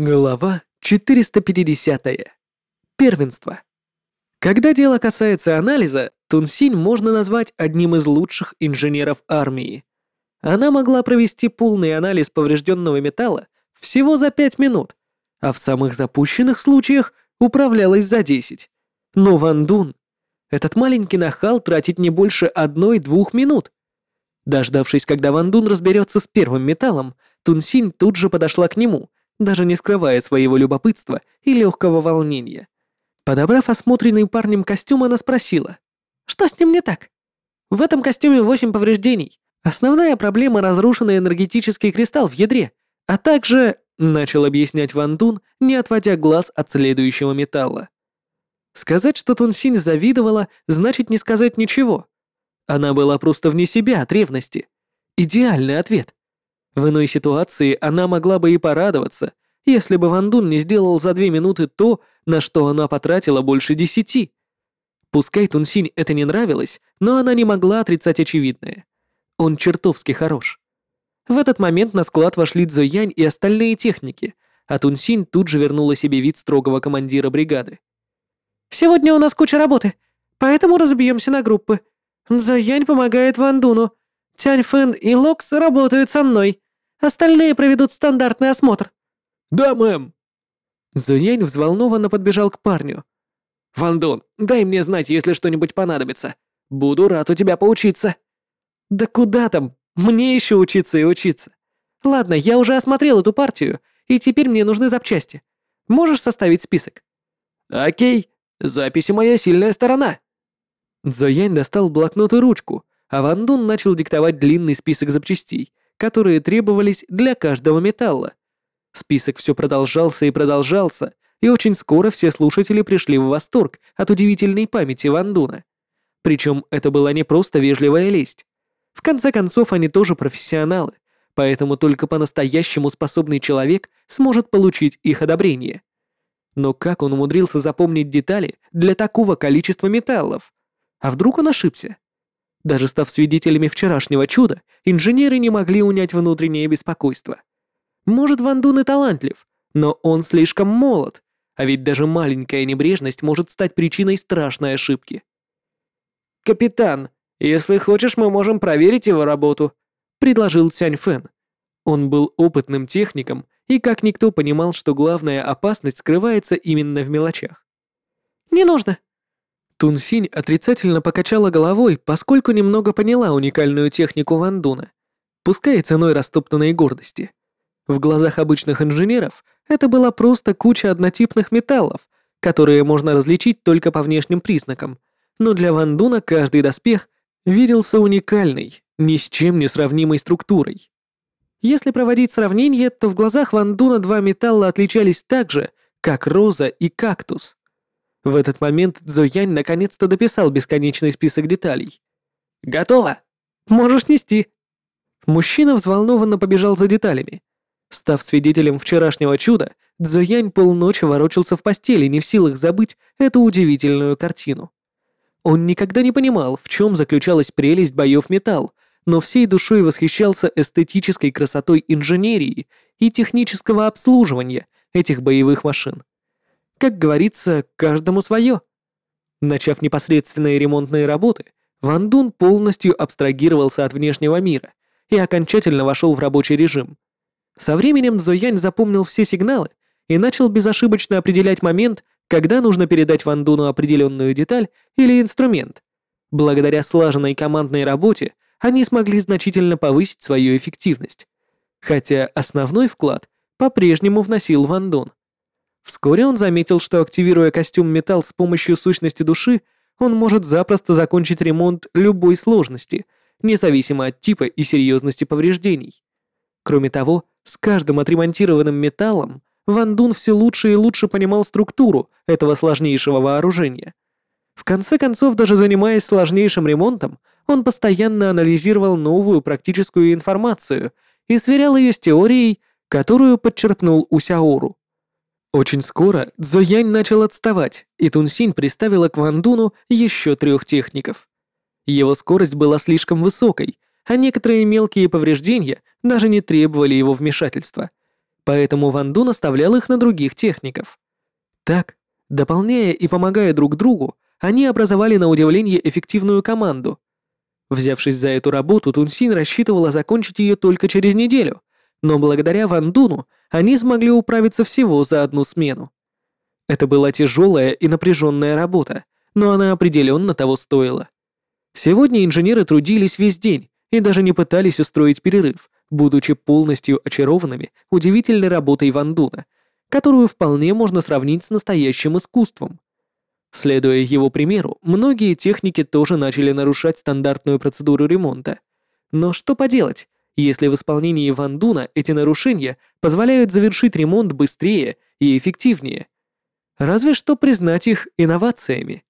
Глава 450. Первенство. Когда дело касается анализа, Тунсинь можно назвать одним из лучших инженеров армии. Она могла провести полный анализ поврежденного металла всего за 5 минут, а в самых запущенных случаях управлялась за 10. Но Ван Дун, этот маленький нахал тратит не больше одной-двух минут. Дождавшись, когда Ван Дун разберется с первым металлом, Тунсинь тут же подошла к нему, даже не скрывая своего любопытства и легкого волнения. Подобрав осмотренный парнем костюм, она спросила, «Что с ним не так?» «В этом костюме восемь повреждений. Основная проблема — разрушенный энергетический кристалл в ядре, а также...» — начал объяснять Ван Дун, не отводя глаз от следующего металла. Сказать, что Тунсинь завидовала, значит не сказать ничего. Она была просто вне себя от ревности. Идеальный ответ. В иной ситуации она могла бы и порадоваться, если бы Ван Дун не сделал за две минуты то, на что она потратила больше десяти. Пускай Тунсинь это не нравилось, но она не могла отрицать очевидное. Он чертовски хорош. В этот момент на склад вошли Цзоянь и остальные техники, а Тунсинь тут же вернула себе вид строгого командира бригады. «Сегодня у нас куча работы, поэтому разбьемся на группы. Цзоянь помогает Ван Дуну. Тянь Фэн и Локс работают со мной. Остальные проведут стандартный осмотр». «Да, мэм». Зунянь взволнованно подбежал к парню. «Ван Дун, дай мне знать, если что-нибудь понадобится. Буду рад у тебя поучиться». «Да куда там? Мне еще учиться и учиться. Ладно, я уже осмотрел эту партию, и теперь мне нужны запчасти. Можешь составить список?» «Окей, записи моя сильная сторона». Зоянь достал блокнот и ручку, а Ван Дун начал диктовать длинный список запчастей, которые требовались для каждого металла. Список все продолжался и продолжался, и очень скоро все слушатели пришли в восторг от удивительной памяти Ван Дуна. Причем это была не просто вежливая лесть. В конце концов, они тоже профессионалы, поэтому только по-настоящему способный человек сможет получить их одобрение. Но как он умудрился запомнить детали для такого количества металлов? А вдруг он ошибся? Даже став свидетелями вчерашнего чуда, инженеры не могли унять внутреннее беспокойство. Может, Ван Дун и талантлив, но он слишком молод, а ведь даже маленькая небрежность может стать причиной страшной ошибки. «Капитан, если хочешь, мы можем проверить его работу», — предложил Сянь Фэн. Он был опытным техником и как никто понимал, что главная опасность скрывается именно в мелочах. «Не нужно», Тунсинь отрицательно покачала головой, поскольку немного поняла уникальную технику Вандуна, пускай ценой растоптанной гордости. В глазах обычных инженеров это была просто куча однотипных металлов, которые можно различить только по внешним признакам, но для Вандуна каждый доспех виделся уникальной, ни с чем не сравнимой структурой. Если проводить сравнение, то в глазах Вандуна два металла отличались так же, как роза и кактус. В этот момент Цзоянь наконец-то дописал бесконечный список деталей. «Готово! Можешь нести!» Мужчина взволнованно побежал за деталями. Став свидетелем вчерашнего чуда, Цзоянь полночи ворочался в постели, не в силах забыть эту удивительную картину. Он никогда не понимал, в чем заключалась прелесть боев металл, но всей душой восхищался эстетической красотой инженерии и технического обслуживания этих боевых машин. Как говорится, каждому свое. Начав непосредственные ремонтные работы, Ван Дун полностью абстрагировался от внешнего мира и окончательно вошел в рабочий режим. Со временем Цзоянь запомнил все сигналы и начал безошибочно определять момент, когда нужно передать Ван Дуну определенную деталь или инструмент. Благодаря слаженной командной работе они смогли значительно повысить свою эффективность. Хотя основной вклад по-прежнему вносил Ван Дун. Вскоре он заметил, что активируя костюм металл с помощью сущности души, он может запросто закончить ремонт любой сложности, независимо от типа и серьезности повреждений. Кроме того, с каждым отремонтированным металлом Ван Дун все лучше и лучше понимал структуру этого сложнейшего вооружения. В конце концов, даже занимаясь сложнейшим ремонтом, он постоянно анализировал новую практическую информацию и сверял ее с теорией, которую подчерпнул у Сяору. Очень скоро Цзоянь начал отставать, и Тунсинь приставила к Вандуну еще трех техников. Его скорость была слишком высокой, а некоторые мелкие повреждения даже не требовали его вмешательства. Поэтому Ван Дун оставлял их на других техников. Так, дополняя и помогая друг другу, они образовали на удивление эффективную команду. Взявшись за эту работу, Тунсин рассчитывала закончить ее только через неделю, но благодаря Ван Дуну они смогли управиться всего за одну смену. Это была тяжелая и напряженная работа, но она определенно того стоила. Сегодня инженеры трудились весь день и даже не пытались устроить перерыв, будучи полностью очарованными удивительной работой Ван Дуна, которую вполне можно сравнить с настоящим искусством. Следуя его примеру, многие техники тоже начали нарушать стандартную процедуру ремонта. Но что поделать, если в исполнении Ван Дуна эти нарушения позволяют завершить ремонт быстрее и эффективнее – Разве что признать их инновациями.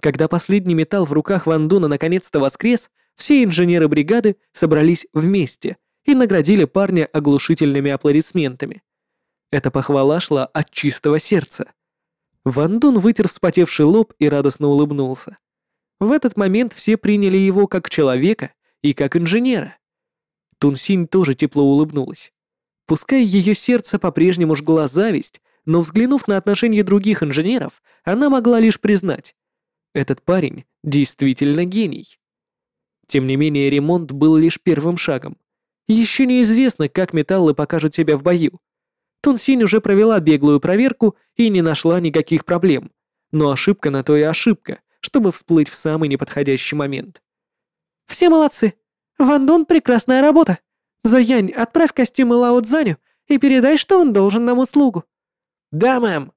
Когда последний металл в руках Ван Дуна наконец-то воскрес, все инженеры бригады собрались вместе и наградили парня оглушительными аплодисментами. Эта похвала шла от чистого сердца. Ван Дун вытер вспотевший лоб и радостно улыбнулся. В этот момент все приняли его как человека и как инженера. Тунсинь тоже тепло улыбнулась. Пускай ее сердце по-прежнему жгла зависть, но взглянув на отношения других инженеров, она могла лишь признать, этот парень действительно гений. Тем не менее, ремонт был лишь первым шагом. Еще неизвестно, как металлы покажут себя в бою. Тунсинь уже провела беглую проверку и не нашла никаких проблем. Но ошибка на то и ошибка, чтобы всплыть в самый неподходящий момент. «Все молодцы! Ван Дон прекрасная работа! Зоянь, отправь костюмы Лао Цзаню и передай, что он должен нам услугу!» «Да, мэм!»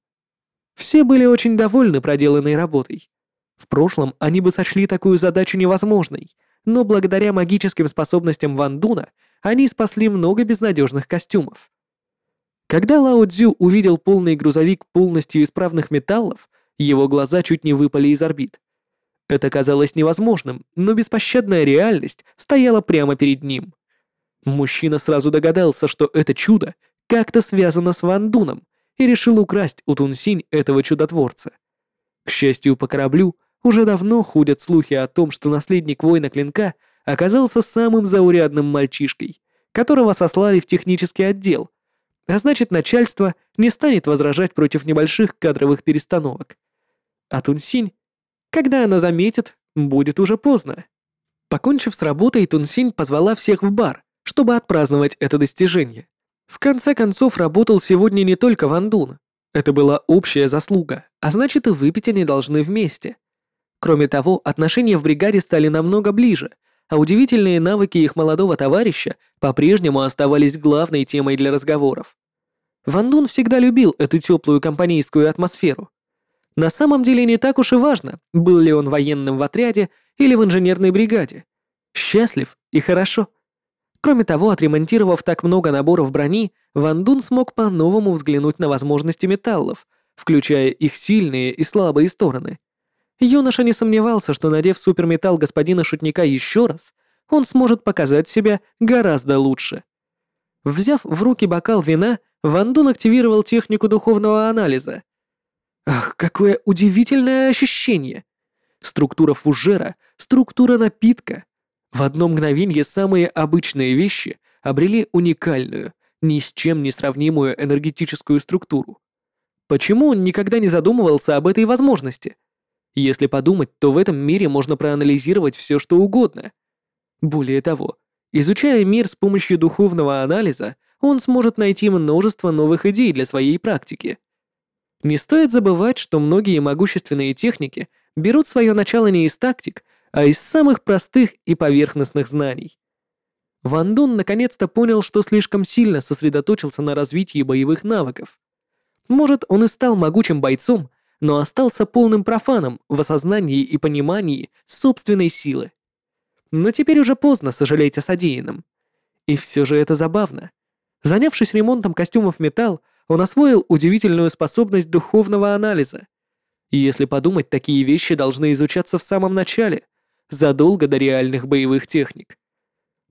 Все были очень довольны проделанной работой. В прошлом они бы сочли такую задачу невозможной, но благодаря магическим способностям Ван Дуна они спасли много безнадежных костюмов. Когда Лао Цзю увидел полный грузовик полностью исправных металлов, его глаза чуть не выпали из орбит. Это казалось невозможным, но беспощадная реальность стояла прямо перед ним. Мужчина сразу догадался, что это чудо как-то связано с Ван Дуном, и решил украсть у Тунсинь этого чудотворца. К счастью, по кораблю уже давно ходят слухи о том, что наследник воина клинка оказался самым заурядным мальчишкой, которого сослали в технический отдел, а значит начальство не станет возражать против небольших кадровых перестановок. А Тунсинь, когда она заметит, будет уже поздно. Покончив с работой, Тунсинь позвала всех в бар, чтобы отпраздновать это достижение. В конце концов, работал сегодня не только Ван Дун. Это была общая заслуга, а значит и выпить они должны вместе. Кроме того, отношения в бригаде стали намного ближе, а удивительные навыки их молодого товарища по-прежнему оставались главной темой для разговоров. Ван Дун всегда любил эту теплую компанейскую атмосферу. На самом деле не так уж и важно, был ли он военным в отряде или в инженерной бригаде. Счастлив и хорошо. Кроме того, отремонтировав так много наборов брони, Ван Дун смог по-новому взглянуть на возможности металлов, включая их сильные и слабые стороны. Юноша не сомневался, что надев суперметалл господина Шутника еще раз, он сможет показать себя гораздо лучше. Взяв в руки бокал вина, Ван Дун активировал технику духовного анализа. Ах, какое удивительное ощущение! Структура фужера, структура напитка, в одно мгновение самые обычные вещи обрели уникальную, ни с чем не сравнимую энергетическую структуру. Почему он никогда не задумывался об этой возможности? Если подумать, то в этом мире можно проанализировать все, что угодно. Более того, изучая мир с помощью духовного анализа, он сможет найти множество новых идей для своей практики. Не стоит забывать, что многие могущественные техники берут свое начало не из тактик, а из самых простых и поверхностных знаний. Ван Дун наконец-то понял, что слишком сильно сосредоточился на развитии боевых навыков. Может, он и стал могучим бойцом, но остался полным профаном в осознании и понимании собственной силы. Но теперь уже поздно сожалеть о содеянном. И все же это забавно. Занявшись ремонтом костюмов металл, он освоил удивительную способность духовного анализа. И если подумать, такие вещи должны изучаться в самом начале — задолго до реальных боевых техник.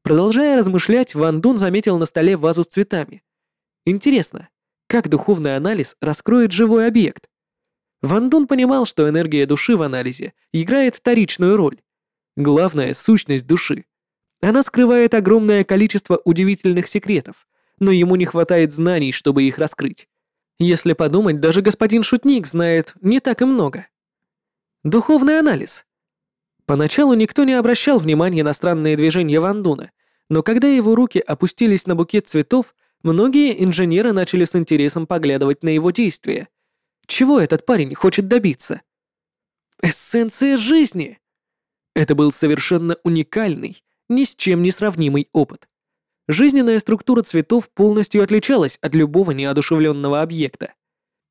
Продолжая размышлять, Ван Дун заметил на столе вазу с цветами. Интересно, как духовный анализ раскроет живой объект? Ван Дун понимал, что энергия души в анализе играет вторичную роль. Главная — сущность души. Она скрывает огромное количество удивительных секретов, но ему не хватает знаний, чтобы их раскрыть. Если подумать, даже господин Шутник знает не так и много. Духовный анализ. Поначалу никто не обращал внимания на странные движения Вандуна, но когда его руки опустились на букет цветов, многие инженеры начали с интересом поглядывать на его действия. Чего этот парень хочет добиться? Эссенция жизни! Это был совершенно уникальный, ни с чем не сравнимый опыт. Жизненная структура цветов полностью отличалась от любого неодушевленного объекта.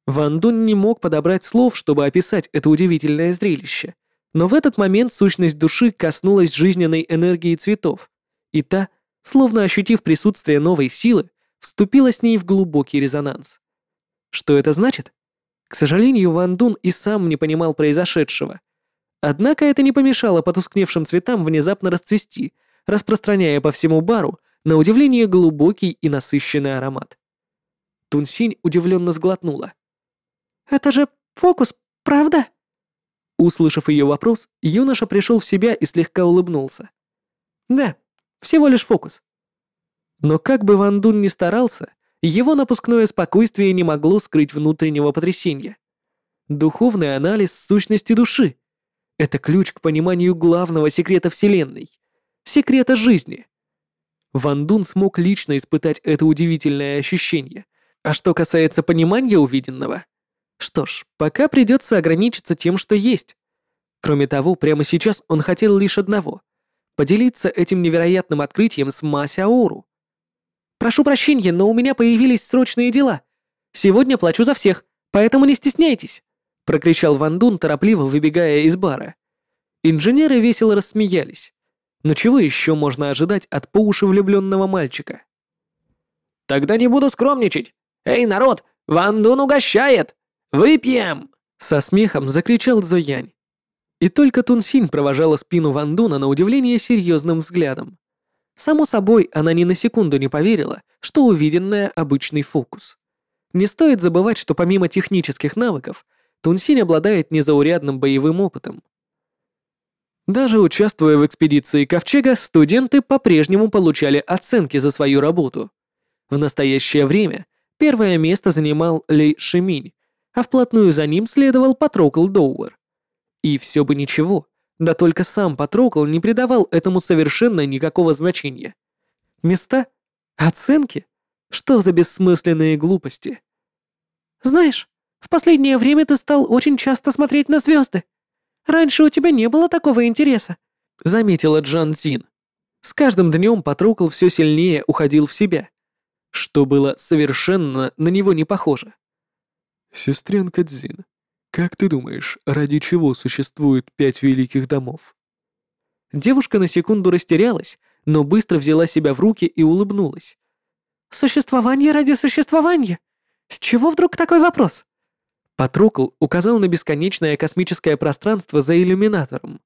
Ван Дун не мог подобрать слов, чтобы описать это удивительное зрелище, но в этот момент сущность души коснулась жизненной энергии цветов, и та, словно ощутив присутствие новой силы, вступила с ней в глубокий резонанс. Что это значит? К сожалению, Ван Дун и сам не понимал произошедшего. Однако это не помешало потускневшим цветам внезапно расцвести, распространяя по всему бару на удивление глубокий и насыщенный аромат. Тунсинь удивленно сглотнула. «Это же фокус, правда?» Услышав ее вопрос, юноша пришел в себя и слегка улыбнулся. «Да, всего лишь фокус». Но как бы Ван Дун ни старался, его напускное спокойствие не могло скрыть внутреннего потрясения. Духовный анализ сущности души — это ключ к пониманию главного секрета Вселенной — секрета жизни. Ван Дун смог лично испытать это удивительное ощущение. А что касается понимания увиденного, что ж, пока придется ограничиться тем, что есть. Кроме того, прямо сейчас он хотел лишь одного — поделиться этим невероятным открытием с Масяору. «Прошу прощения, но у меня появились срочные дела. Сегодня плачу за всех, поэтому не стесняйтесь», — прокричал Ван Дун, торопливо выбегая из бара. Инженеры весело рассмеялись. Но чего еще можно ожидать от по уши влюбленного мальчика? «Тогда не буду скромничать. Эй, народ, Ван Дун угощает! Выпьем!» Со смехом закричал Зоянь. И только Тунсинь провожала спину Ван Дуна на удивление серьезным взглядом. Само собой, она ни на секунду не поверила, что увиденное обычный фокус. Не стоит забывать, что помимо технических навыков, Тунсинь обладает незаурядным боевым опытом. Даже участвуя в экспедиции Ковчега, студенты по-прежнему получали оценки за свою работу. В настоящее время первое место занимал Ли Шиминь, а вплотную за ним следовал Патрокл Доуэр. И все бы ничего, да только сам Патрокл не придавал этому совершенно никакого значения. Места? Оценки? Что за бессмысленные глупости? Знаешь, в последнее время ты стал очень часто смотреть на звезды. Раньше у тебя не было такого интереса, заметила Джан Зин. С каждым днем Патрокл все сильнее уходил в себя, что было совершенно на него не похоже. Сестренка Дзин, как ты думаешь, ради чего существует пять великих домов? Девушка на секунду растерялась, но быстро взяла себя в руки и улыбнулась. Существование ради существования? С чего вдруг такой вопрос? Патрокл указал на бесконечное космическое пространство за иллюминатором.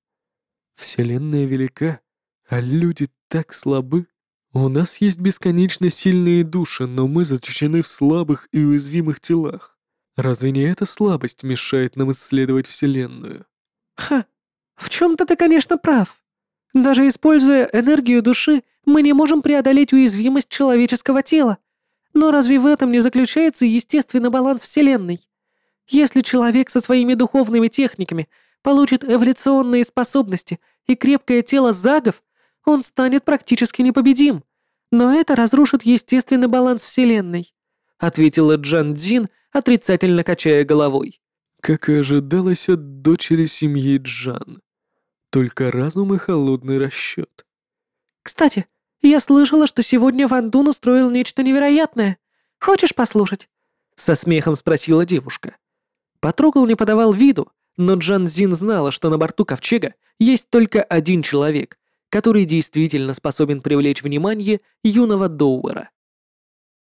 Вселенная велика, а люди так слабы. У нас есть бесконечно сильные души, но мы заточены в слабых и уязвимых телах. Разве не эта слабость мешает нам исследовать Вселенную? Ха, в чем-то ты, конечно, прав. Даже используя энергию души, мы не можем преодолеть уязвимость человеческого тела. Но разве в этом не заключается естественный баланс Вселенной? Если человек со своими духовными техниками получит эволюционные способности и крепкое тело загов, он станет практически непобедим. Но это разрушит естественный баланс Вселенной, ответила Джан Дзин, отрицательно качая головой. Как и ожидалось от дочери семьи Джан. Только разум и холодный расчет. «Кстати, я слышала, что сегодня Ван Дун устроил нечто невероятное. Хочешь послушать?» Со смехом спросила девушка. Патрокол не подавал виду, но Джан Зин знала, что на борту Ковчега есть только один человек, который действительно способен привлечь внимание юного Доуэра.